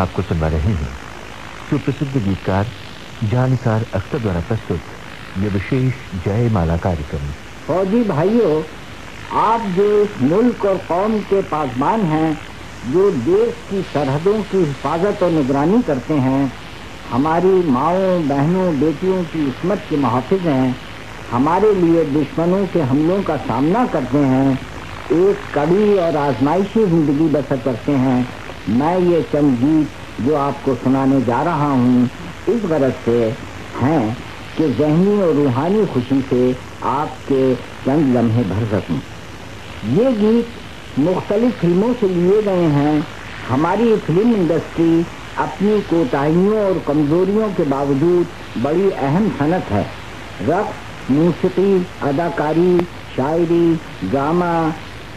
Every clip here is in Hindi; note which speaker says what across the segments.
Speaker 1: आपको सुनवा रहे हैं। सुप्रसिद्ध गीतकार जानकार अख्तर द्वारा प्रस्तुत ये विशेष जय माला कार्यक्रम।
Speaker 2: फौजी भाइयों, आप जो इस मुल्क और कौम के पासवान हैं, जो देश की सरहदों की हिफाजत और निगरानी करते हैं, हमारी माओ, बहनों, बेटियों की इसमत के मुहाफ़ हैं, हमारे लिए दुश्मनों के हमलों का सामना करते हैं, एक कड़ी और आजमाइशी ज़िंदगी बसर करते हैं मैं ये चंद गीत जो आपको सुनाने जा रहा हूँ, इस गरज से हैं कि जहनी और रूहानी खुशी से आपके चंद लम्हे भर सकूँ। ये गीत मुख्तलिफ़ फ़िल्मों से लिए गए हैं। हमारी फ़िल्म इंडस्ट्री अपनी कोताहियों और कमजोरियों के बावजूद बड़ी अहम सनत है। रक्स मूसीकी, अदाकारी, शायरी, ड्रामा,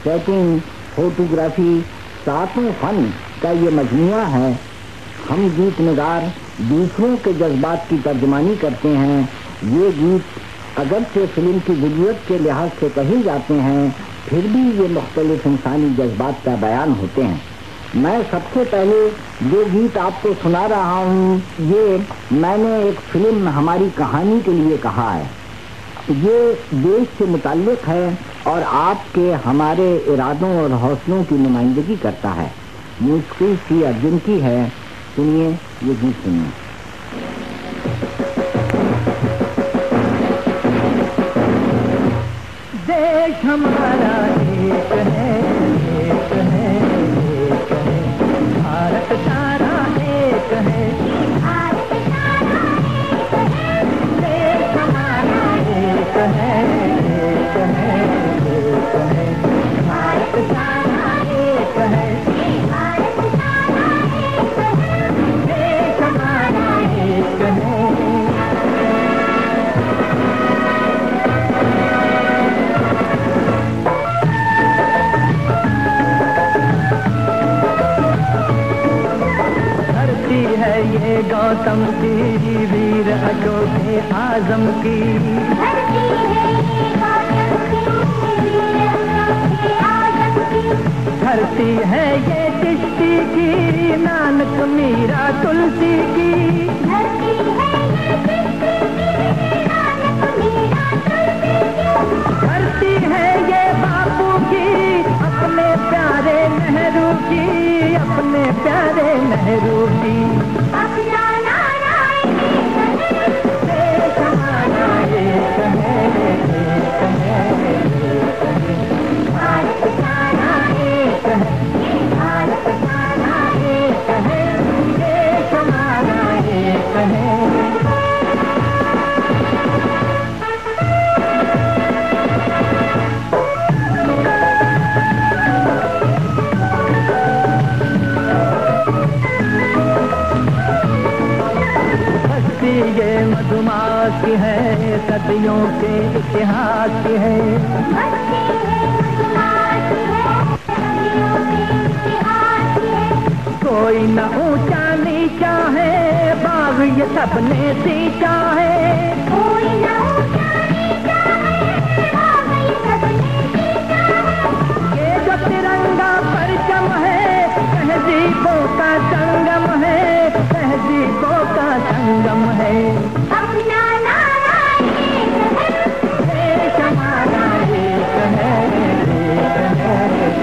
Speaker 2: सेटिंग, फोटोग्राफी, सातों फन का ये मजमुआ है। हम गीत नगार दूसरों के जज्बात की तर्जमानी करते हैं। ये गीत अगर से फ़िल्म की ज़रूरत के लिहाज से कहे जाते हैं, फिर भी ये मुख्तलिफ़ इंसानी जज्बात का बयान होते हैं। मैं सबसे पहले जो गीत आपको सुना रहा हूँ, ये मैंने एक फ़िल्म हमारी कहानी के लिए कहा है। ये देश से मुतल है और आपके हमारे इरादों और हौसलों की नुमाइंदगी करता है। मुश्किल सी अर्जुन की है। सुनिए ये भी सुनिए।
Speaker 3: देश हमारा एक है। ये गौतम की वीर अजोधे आज़म की। धरती है ये किश्ती की, नानक मीरा तुलसी की। मधुमास है, सदियों के इतिहास है। कोई न ऊँचा नीचा है, बाग ये सबने सींचा है। ये जो तिरंगा परचम है तहजीबों का संगम है तहजीबों का संगम है।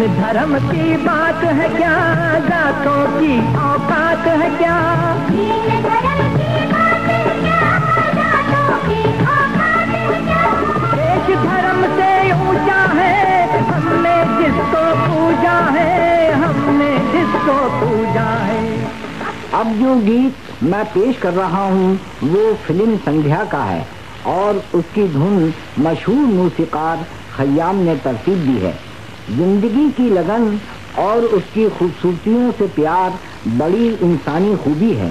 Speaker 3: हमारा एक की दीवार है क्या भाषा की तकरार है क्या
Speaker 4: दीन धर्म की बात है क्या? जातों की औकात है क्या?
Speaker 3: देश धर्म से ऊँचा है, हमने जिसको पूजा है, हमने जिसको पूजा है।
Speaker 2: अब जो गीत मैं पेश कर रहा हूँ, वो फ़िल्म संध्या का है, और उसकी धुन मशहूर मूसीकार खयाम ने तरतीब दी है। ज़िंदगी की लगन और उसकी खूबसूरतियों से प्यार बड़ी इंसानी खूबी है।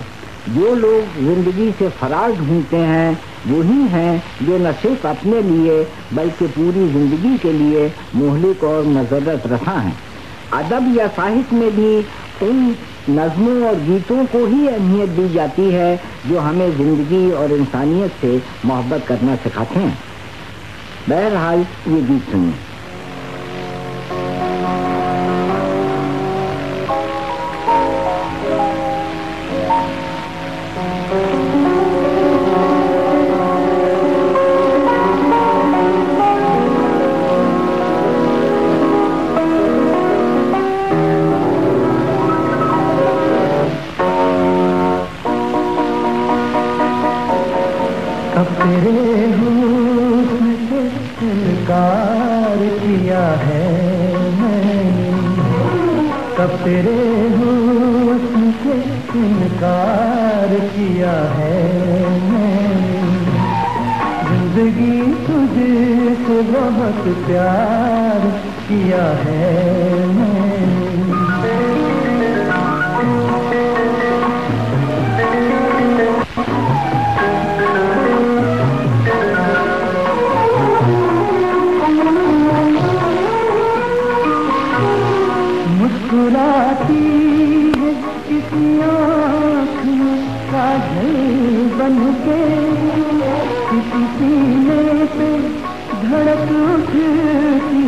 Speaker 2: जो लोग ज़िंदगी से फरार ढूंढते हैं वही हैं जो न सिर्फ़ अपने लिए, बल्कि पूरी ज़िंदगी के लिए मोहलिक और मजरत रसा हैं। अदब या साहित्य में भी उन नज्मों और गीतों को ही अहमियत दी जाती है, जो हमें ज़िंदगी और इंसानियत से मोहब्बत करना सिखाते हैं। बहरहाल, ये गीत सुनिए।
Speaker 3: अब तेरे हुस्न किया है मैंने। कब तेरे किया है मैंने। ज़िंदगी तुझे से बहुत प्यार किया है खिलती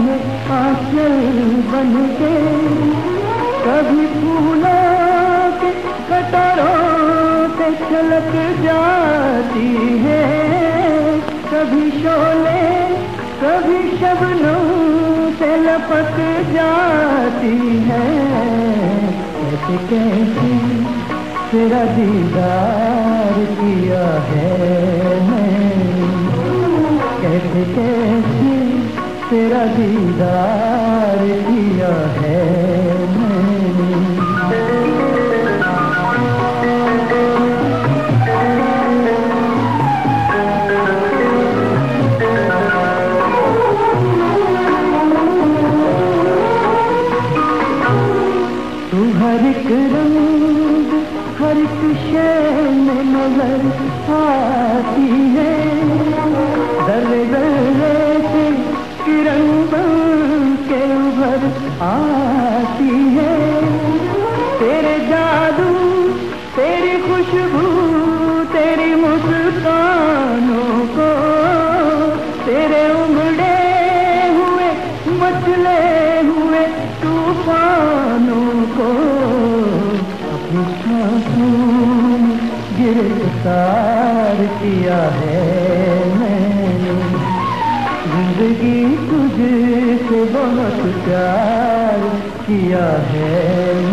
Speaker 3: बन के कभी फूलों के कटोरों पे छलक जाती है। कभी शोले, कभी शबनों से लपक जाती है। कैसे कैसी तेरा दीदार será vida. बहुत प्यार किया है।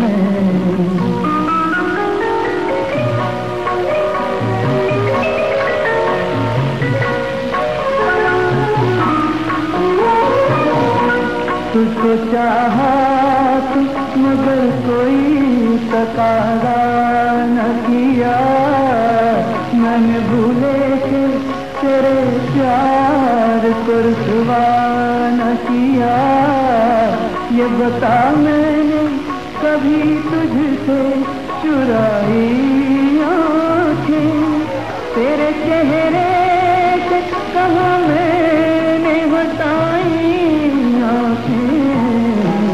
Speaker 3: बता मैंने कभी तुझसे चुराई आँखें। तेरे चेहरे से कहा मैंने बताई आँखें।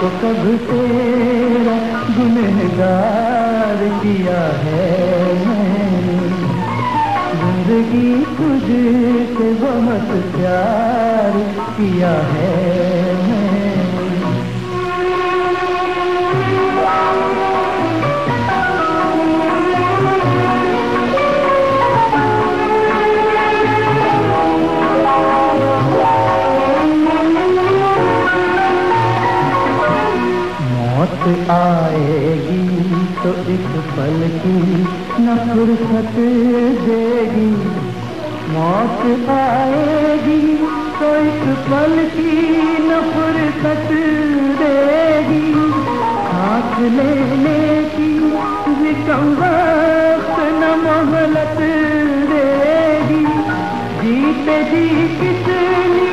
Speaker 3: तो कब तेरा गुनहगार किया है मैंने। ज़िंदगी तुझसे बहुत प्यार किया है फुर्सत आएगी तो एक पल की न फुर्सत देगी। मौत आएगी तो एक पल की न फुर्सत देगी। हाथ लेने की निकम वक्त, न मोहलत देगी। जीत जी कितनी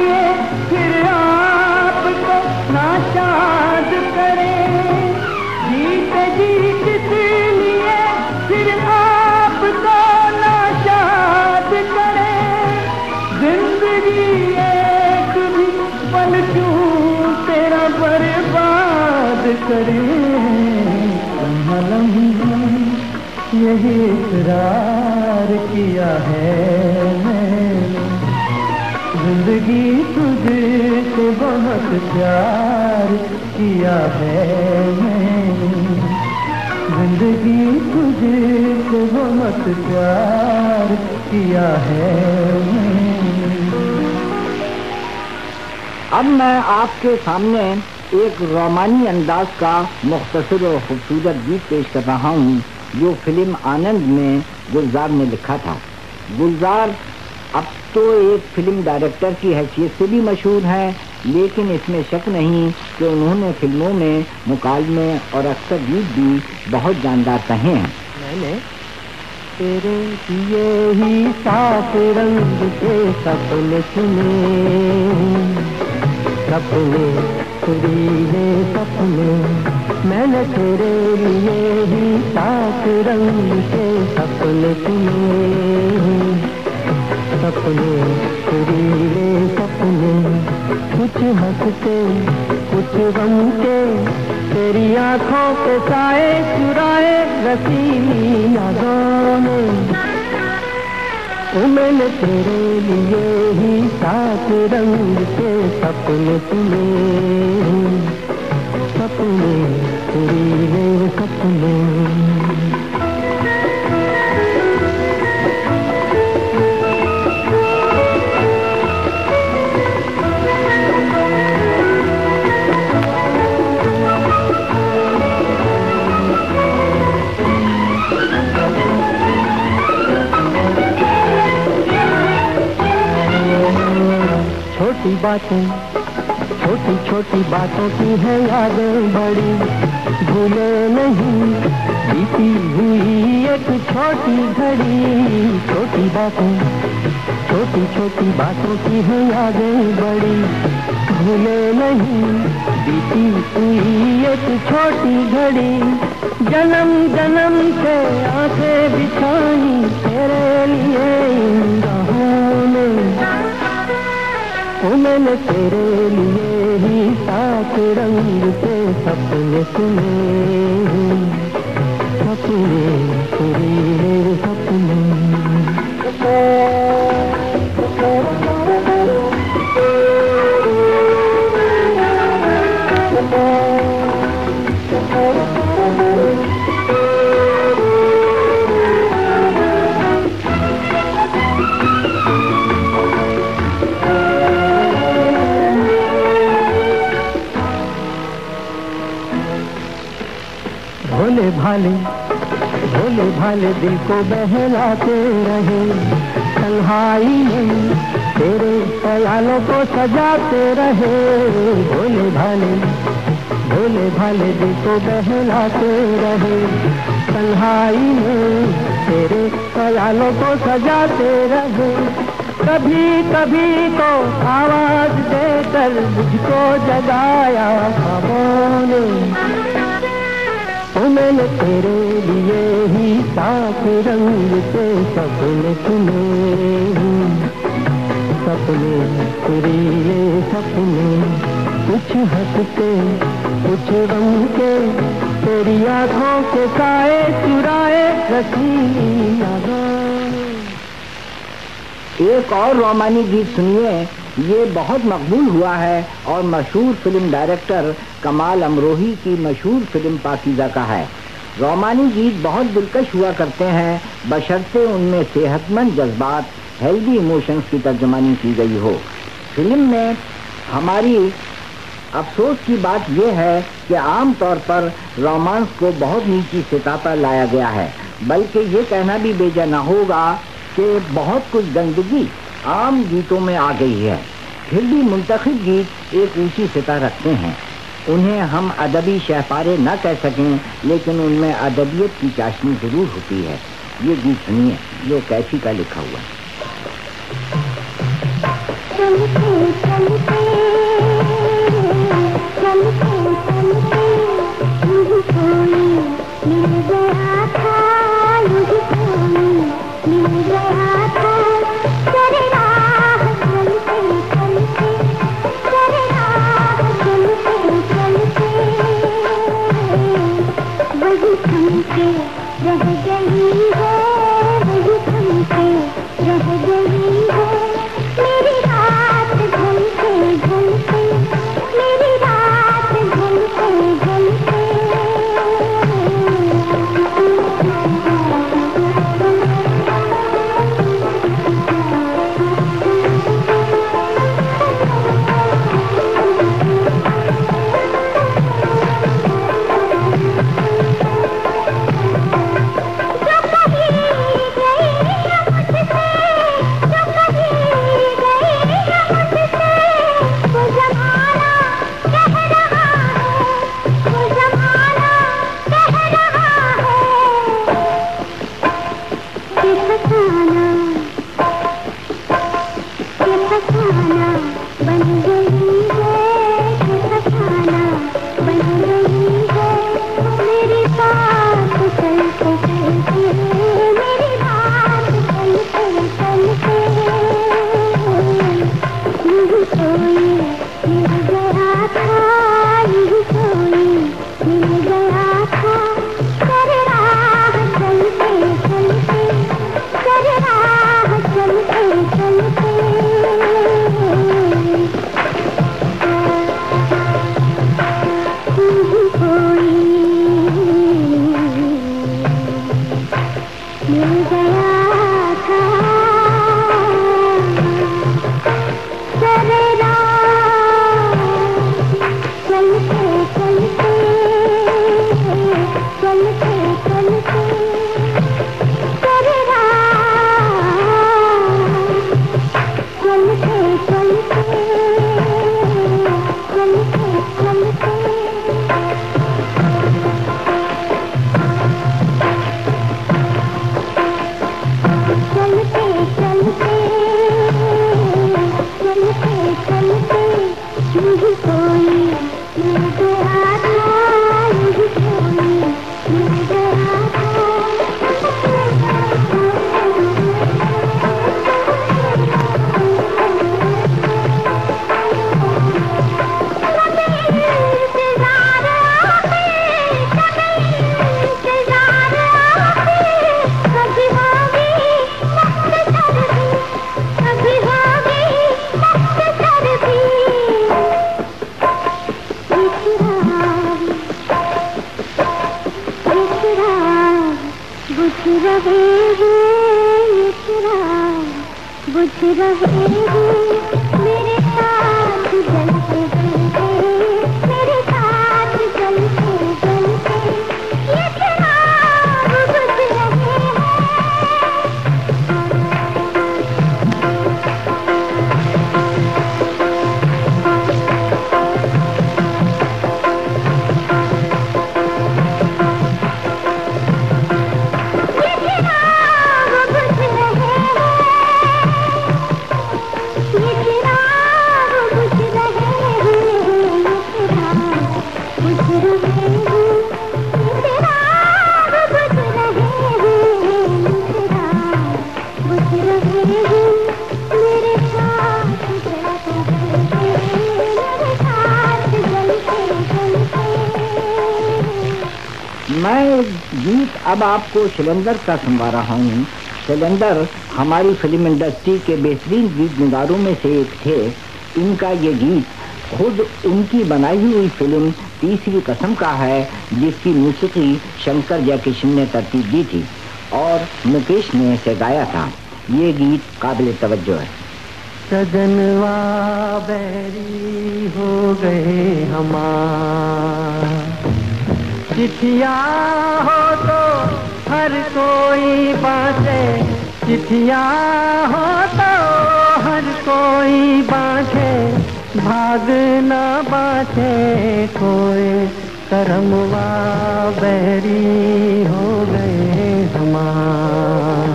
Speaker 3: करें लम्हा यही इकरार किया है मैंने ज़िंदगी तुझसे बहुत प्यार किया है मैंने। ज़िंदगी तुझसे बहुत प्यार किया है
Speaker 2: अब मैं आपके सामने एक रोमानी अंदाज का मुख्तर और खूबसूरत गीत पेश कर रहा हूँ, जो फ़िल्म आनंद में गुलजार ने लिखा था। गुलजार अब तो एक फ़िल्म डायरेक्टर की हैसियत से भी मशहूर हैं, लेकिन इसमें शक नहीं कि उन्होंने फ़िल्मों में मुकालमे और अक्सर गीत भी बहुत जानदार कहे हैं।
Speaker 5: मैंने तेरे दिए ही रंग के सपने सुने, सपने सुरीले सपने। मैंने तेरे लिए ही सात रंग के सपने सुने सपने सुरीले सपने। कुछ हँसते, कुछ बनते तेरी आँखों के साए चुराए रसीली यादों ने मैंने तेरे लिए ही सात रंग के सपने तुले सपने तेरे सपने। छोटी बातें छोटी छोटी बातों की है यादें बड़ी। भूले नहीं, बीती हुई एक छोटी घड़ी। छोटी बातें छोटी छोटी बातों की है यादें बड़ी। भूले नहीं, बीती हुई एक छोटी घड़ी। जन्म जन्म से आँखें बिछाई, तेरे लिए मैंने तेरे लिए ही सात रंग के सपने सुने। भोले, भाले भोले दिल को बहलाते रहे। तन्हाई में तेरे ख्यालों को सजाते रहे। भोले भाले भोले भाले दिल को बहलाते रहे। तन्हाई में तेरे ख्यालों को सजाते रहे। कभी कभी तो आवाज़ देकर मुझको जगाया मैंने तेरे लिए ही सात रंग से सपने सुने सपने सुरीले सपने, कुछ हँसते, कुछ रंग के तेरी आँखों के साए चुराए यादों
Speaker 2: एक और रोमानी गीत सुनिए। ये बहुत मकबूल हुआ है और मशहूर फ़िल्म डायरेक्टर कमाल अमरोही की मशहूर फ़िल्म पाकिजा का है। रोमानी गीत बहुत दिलकश हुआ करते हैं, बशर्ते उनमें सेहतमंद जज्बात हेल्दी इमोशंस की तर्जमानी की गई हो। फ़िल्म में हमारी अफसोस की बात यह है कि आम तौर पर रोमांस को बहुत नीची सतह पर लाया गया है, बल्कि ये कहना भी बेजा ना होगा कि बहुत कुछ गंदगी आम गीतों में आ गई है। फिर भी मुंतखब गीत एक ऊँची सतह रखते हैं। उन्हें हम अदबी शहपारे न कह सकें, लेकिन उनमें अदबियत की चाशनी ज़रूर होती है। ये गीत सुनिए, जो कैफी का लिखा हुआ है।
Speaker 4: चलते चलते चलते
Speaker 2: अब आपको सिलेंडर का सुनवा रहा हूँ। सिलेंडर हमारी फ़िल्म इंडस्ट्री के बेहतरीन गीत नगारों में से एक थे। इनका ये गीत खुद उनकी बनाई हुई फ़िल्म तीसरी कसम का है, जिसकी मौसीकी शंकर जयकिशन ने तरतीब दी थी और मुकेश ने इसे गाया था। ये गीत काबिल तवज्जो है।
Speaker 5: सदनवा बैरी हो गए हमार। चिठिया हो तो हर कोई बांटे। चिठिया हो तो हर कोई बांटे। भाग ना बांटे, कोई करमवा बहरी हो गए हमारे।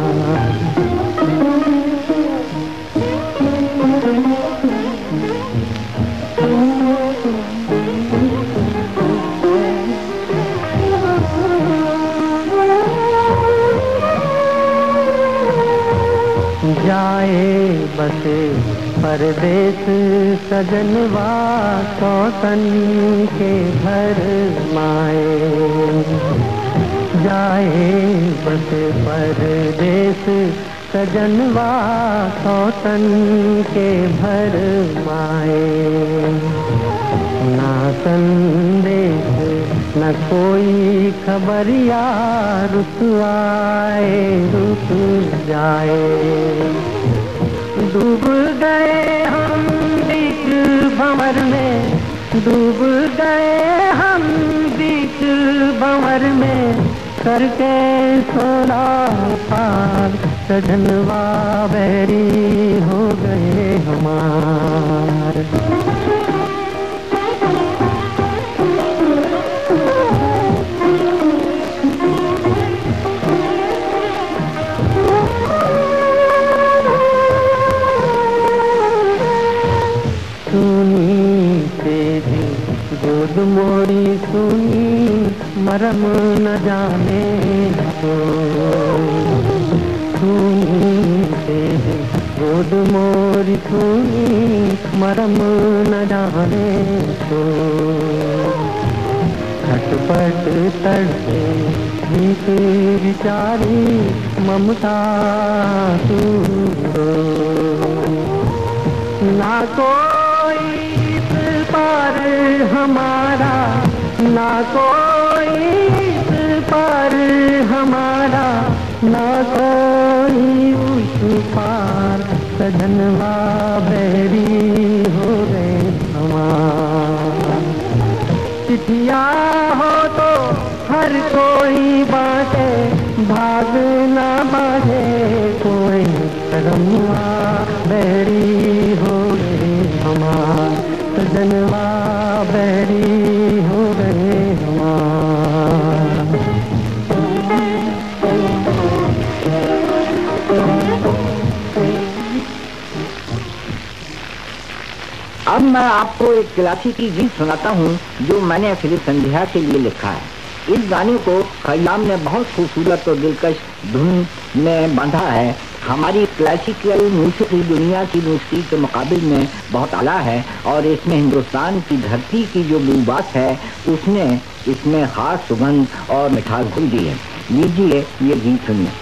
Speaker 5: से परदेश सजनवा सौतन के घर माए। जाए बस परदेश सजनवा सौतन के भर माए। ना संदेश, न कोई खबर या रुत जाए। डूब गए हम बीच भंवर में। डूब गए हम बीच भंवर में। करके सोना पार सजनवा बैरी हो गए हमार। मोरी सुनी मरम न जाने तो सुनी गोद मोरी सुनी मरम न जाने तो खटपट तड़के भीत बिचारी ममता तू ना इस पार हमारा, ना कोई इस पार हमारा, ना कोई उस पार सजनवा बैरी हो गए चिठिया हो तो हर कोई बाटे, भाग ना बाजे कोई कदमवा बैरी
Speaker 2: मैं आपको एक क्लासिकी गीत सुनाता हूँ, जो मैंने फिलिप संध्या के लिए लिखा है। इस गाने को खयाम ने बहुत खूबसूरत और दिलकश धुन में बांधा है। हमारी क्लासिकल म्यूज़िक दुनिया की म्यूज़िक के मुकाबले में बहुत आला है, और इसमें हिंदुस्तान की धरती की जो बुबास है, उसने इसमें खास सुगंध और मिठास घुल दी है। लीजिए ये गीत सुनिए।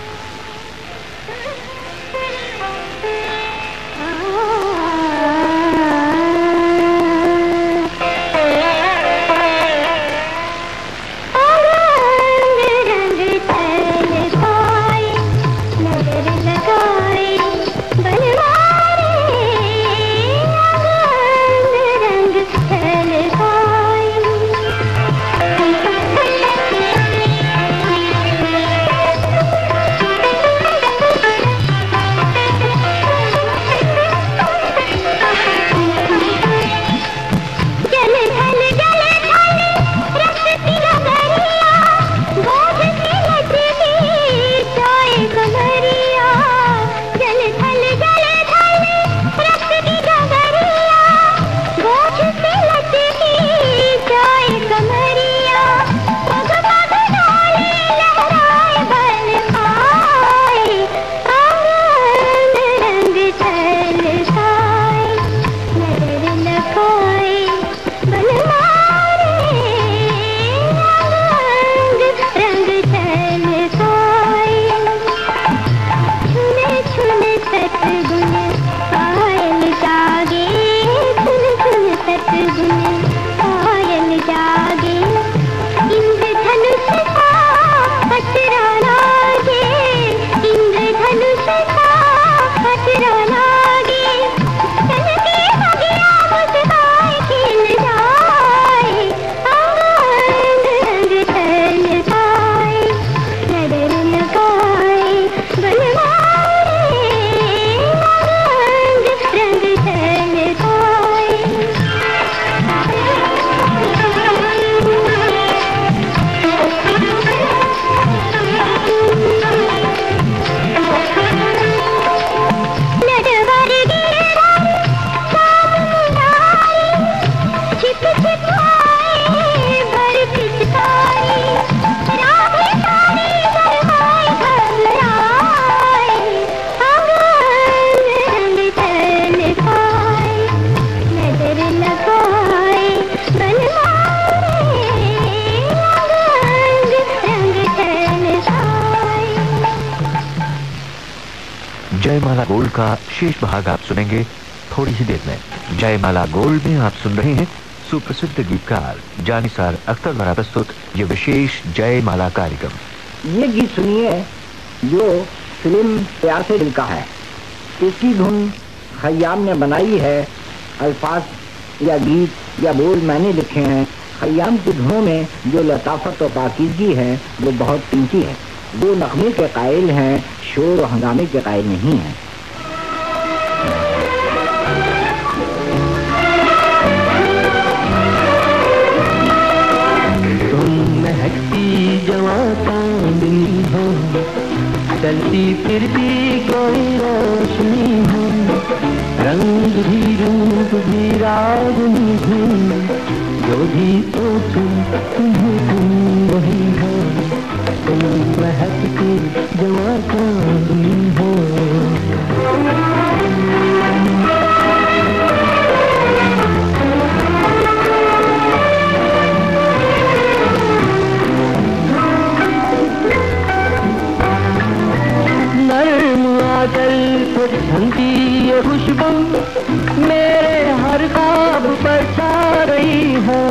Speaker 1: शेष भाग आप सुनेंगे थोड़ी ही देर में। जयमाला गोल्ड में आप सुन रहे हैं सुप्रसिद्ध गीतकार जानिसार अख्तर द्वारा प्रस्तुत ये विशेष जयमाला कार्यक्रम।
Speaker 2: ये गीत सुनिए जो फ़िल्म प्यार से दिल का है। इसकी धुन खयाम ने बनाई है। अल्फाज या गीत या बोल मैंने लिखे हैं। खयाम की धुनों में जो लताफत और पाकिजगी है, वो बहुत कीमती है। वो नगमे के कायल हैं, शोर और हंगामे के कायल नहीं हैं।
Speaker 5: चलती फिरती कोई रोशनी हो। रंग भी रूप भी रागनी भी जो भी सोचूं, तुम्हें तुम वही हो। तुम महकती जवा चांदनी हो। को ये खुशबू मेरे हर ख्वाब पर छा रही है।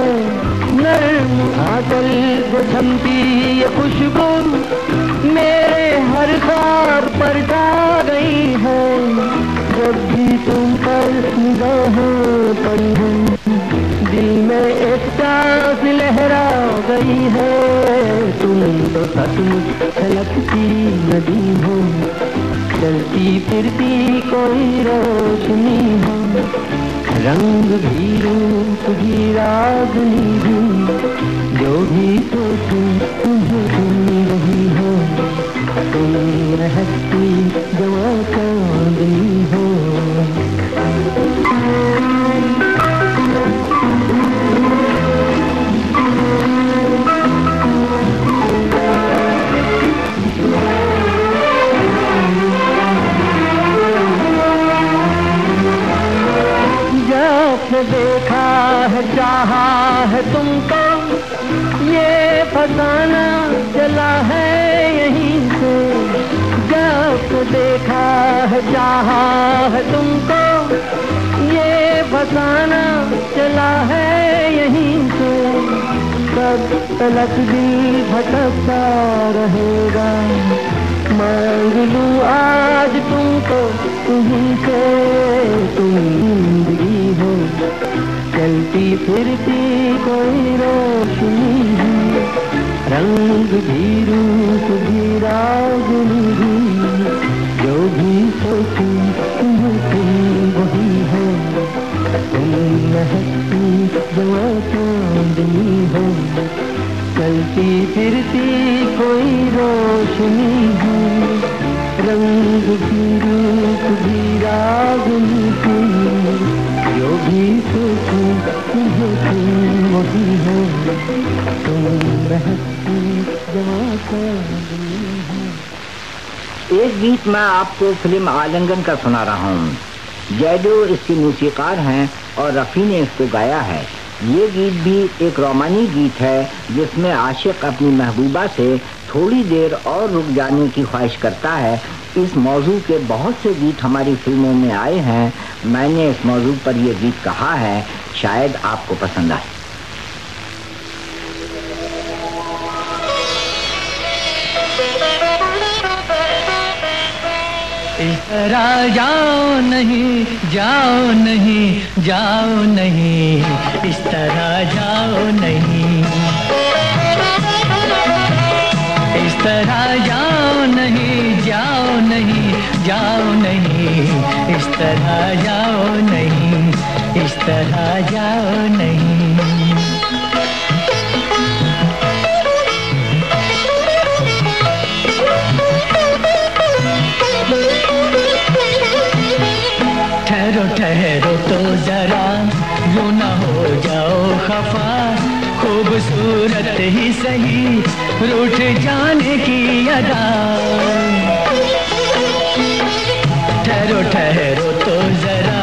Speaker 5: नर्म आचल को ये खुशबू मेरे हर ख्वाब पर छा गई है। जब भी तुम पर निगाहें दिल में एक प्यास लहरा गई है। तुम तो सचमुच छलकती नदी हो। चलती फिरती कोई रोशनी हो रंग भी रूप भी रागनी भी जो भी सोचूं, तुझे तुम रही हो। तुम रहती जवा चांदनी हो। देखा है, चाहा है तुमको। ये फसाना चला है यहीं से। जब देखा है, चाहा है तुमको। ये फसाना चला है यहीं से। कब तलक दिल भटकता रहेगा। मांग लू आज तुमको तुम्हें से, तुम ज़िंदगी। चलती फिरती कोई रोशनी है। रंग भी रूप भी, रागनी भी। जो भी सोचूं तुम्हें तुम वही हो। तुम महकती जवा चांदनी हो। चलती, फिरती कोई रोशनी है। रंग भी रूप भी, रागनी भी। जो भी सोचूं वही हो।
Speaker 2: एक गीत मैं आपको फ़िल्म आलिंगन का सुना रहा हूँ। जैदो इसके मूसीकार हैं और रफ़ी ने इसको गाया है। ये गीत भी एक रोमानी गीत है, जिसमें आशिक अपनी महबूबा से थोड़ी देर और रुक जाने की ख्वाहिश करता है। इस मौजू के बहुत से गीत हमारी फ़िल्मों में आए हैं। मैंने इस मौजू पर यह गीत कहा है, शायद आपको पसंद आए।
Speaker 3: इस तरह जाओ नहीं जाओ नहीं जाओ नहीं। इस तरह जाओ नहीं। इस तरह जाओ नहीं जाओ नहीं जाओ नहीं। इस तरह जाओ नहीं, इस तरह जाओ नहीं। खफा खूबसूरत ही सही, रूठ जाने की अदा। ठहरो ठहरो तो जरा,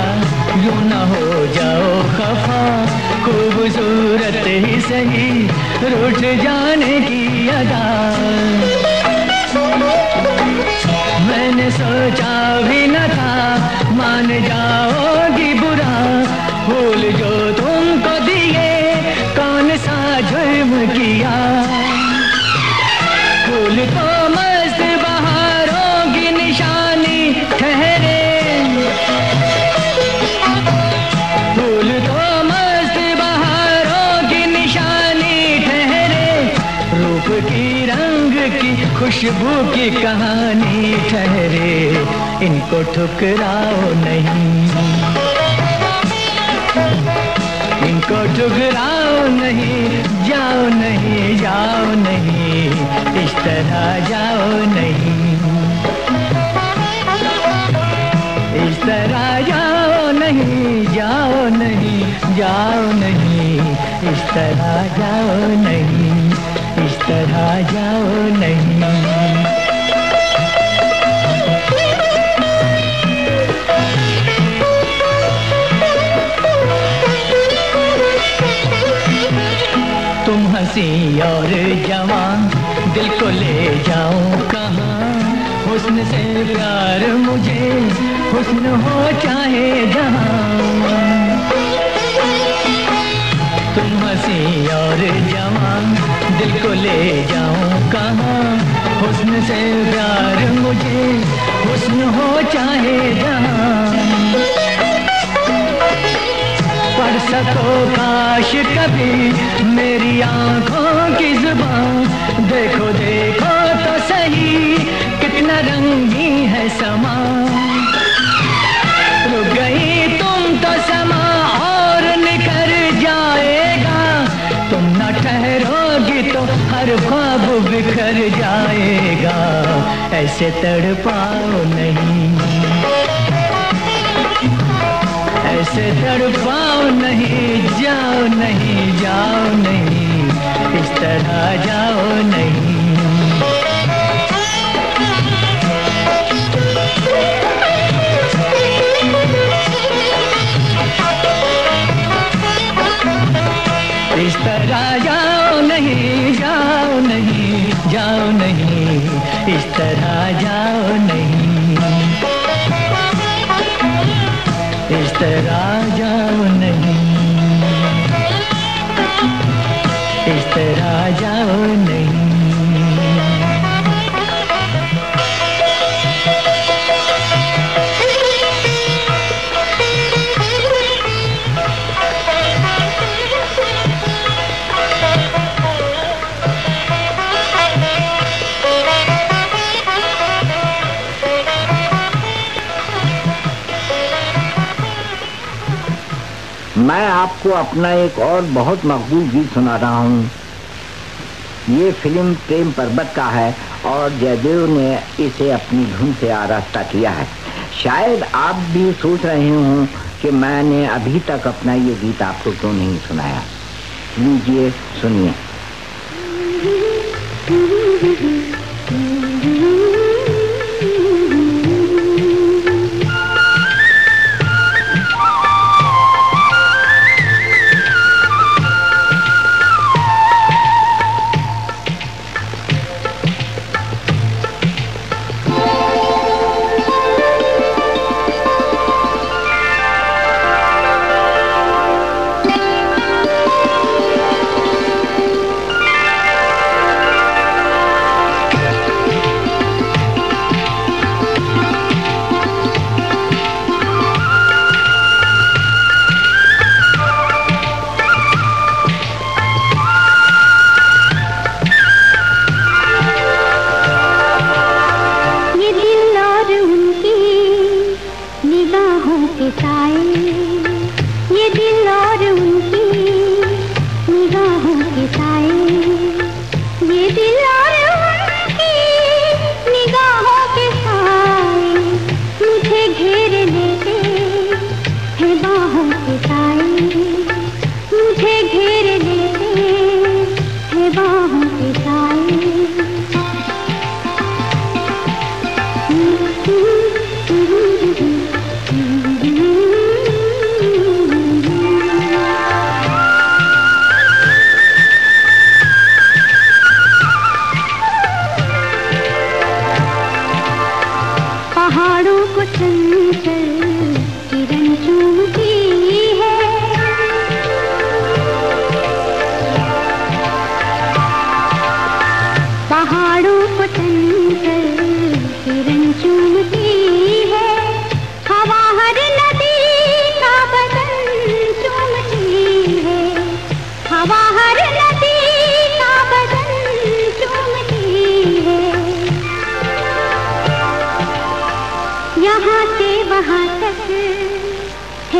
Speaker 3: यूँ न हो जाओ खफा। खूबसूरत ही सही, रूठ जाने की अदा। मैंने सोचा भी न था, मान जाओगी बुरा। भूल जो तुमको किया। फूल तो मस्त बहारों की निशानी ठहरे। फूल तो मस्त बहारों की निशानी ठहरे। रूप की, रंग की, खुशबू की कहानी ठहरे। इनको ठुकराओ नहीं। इनको ठुकराओ नहीं, जाओ नहीं जाओ नहीं, इस तरह जाओ नहीं। इस तरह जाओ नहीं जाओ नहीं जाओ नहीं, इस तरह जाओ नहीं, इस तरह जाओ नहीं। हँसी और जवान दिल को ले जाऊँ कहाँ? हुस्न से प्यार मुझे, हुस्न हो चाहे जहाँ। तुम हसी और जवान दिल को ले जाऊँ कहाँ? हुस्न से प्यार मुझे, हुस्न हो चाहे जहाँ। सको काश कभी मेरी आँखों की ज़ुबान। देखो देखो तो सही, कितना रंगी है समा। रुक गई तुम तो समा और निखर जाएगा। तुम न ठहरोगी तो हर ख्वाब बिखर जाएगा। ऐसे तड़पाओ नहीं। ऐसे तड़पाओ नहीं, जाओ नहीं जाओ नहीं, इस तरह जाओ नहीं। इस तरह जाओ नहीं जाओ नहीं जाओ नहीं, इस तरह जाओ नहीं। इस
Speaker 2: मैं आपको अपना एक और बहुत मकबूल गीत सुना रहा हूँ। ये फ़िल्म प्रेम पर्वत का है और जयदेव ने इसे अपनी धुन से आरास्ता किया है। शायद आप भी सोच रहे हों कि मैंने अभी तक अपना ये गीत आपको क्यों नहीं सुनाया। लीजिए, सुनिए।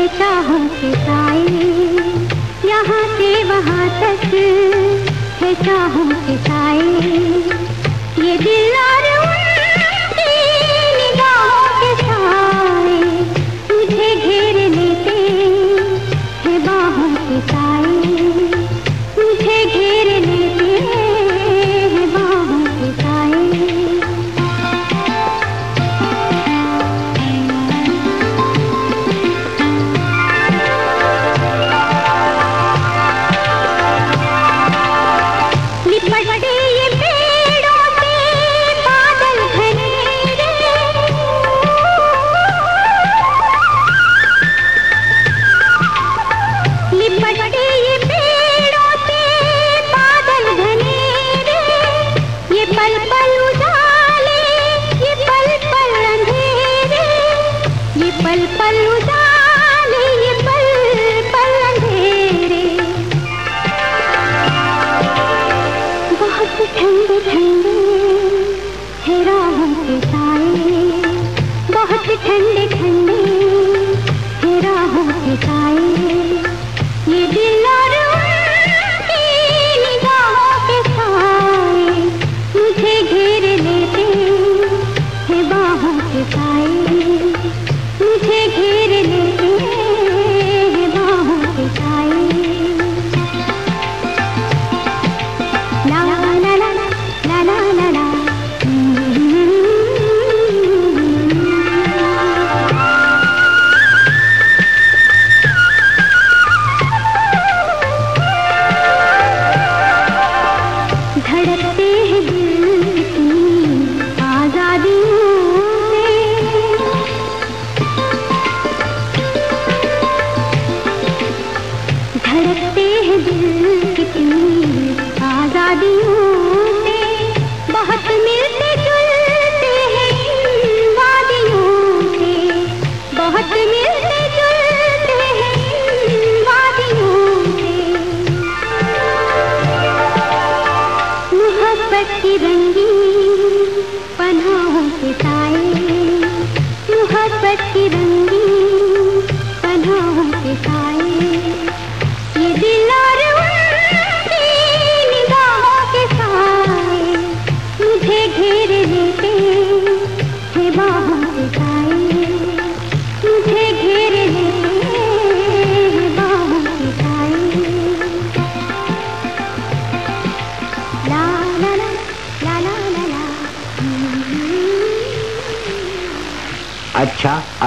Speaker 4: चाहों के साए यहाँ से वहाँ तक है के साए ये दिल बहुत ठंडे ठंडे हे राहों के साए बहुत ठंडे ठंडे सूरत की रंगीन पनाहों के साए मोहब्बत की रंगीन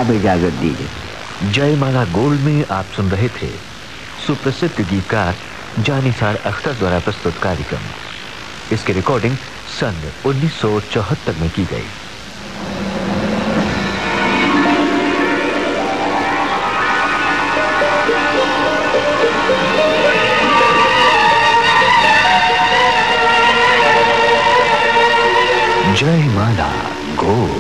Speaker 2: अब इजाज़त दीजिए।
Speaker 1: जयमाला गोल्ड में आप सुन रहे थे सुप्रसिद्ध गीतकार जानिसार अख्तर द्वारा प्रस्तुत कार्यक्रम। इसकी रिकॉर्डिंग सन 1974 में की गई। जय माला गोल्ड